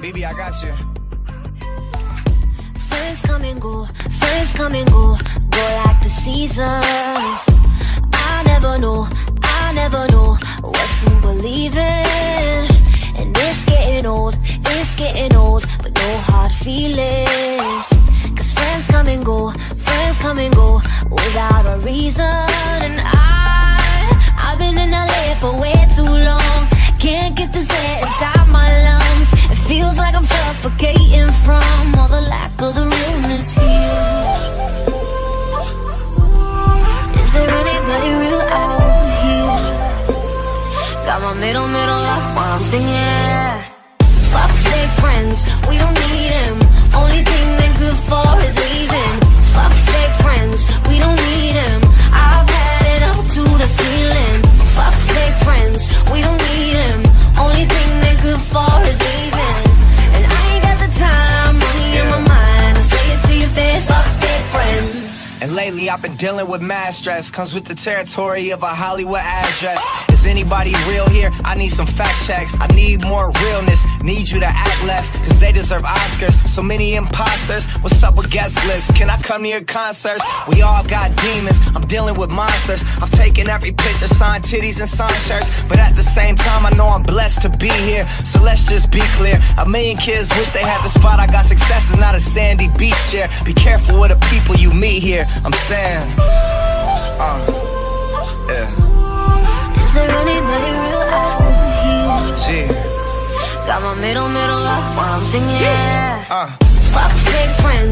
Baby, I got you. Friends come and go, friends come and go, go like the seasons. I never know, I never know what to believe in. And it's getting old, it's getting old, but no hard feelings. Cause friends come and go, friends come and go without a reason. And I, I'm suffocating from all the lack of the realness here. Is there anybody real out here? Got my middle, middle lock while I'm singing. Fuck fake friends, lately I've been dealing with mad stress. Comes with the territory of a Hollywood address. Is anybody real here? I need some fact checks. I need more realness. Need you to act less, cause they deserve Oscars. So many imposters. What's up with guest lists? Can I come to your concerts? We all got demons. I'm dealing with monsters. I've taken every picture, signed titties and signed shirts. But at the same time, I know I'm blessed to be here. So let's just be clear. A million kids wish they had the spot. I got success is not a sandy beach chair. Be careful with the people you meet here. I'm saying, uh, Got my middle, middle lock while I'm singing. uh. Fuck fake friends,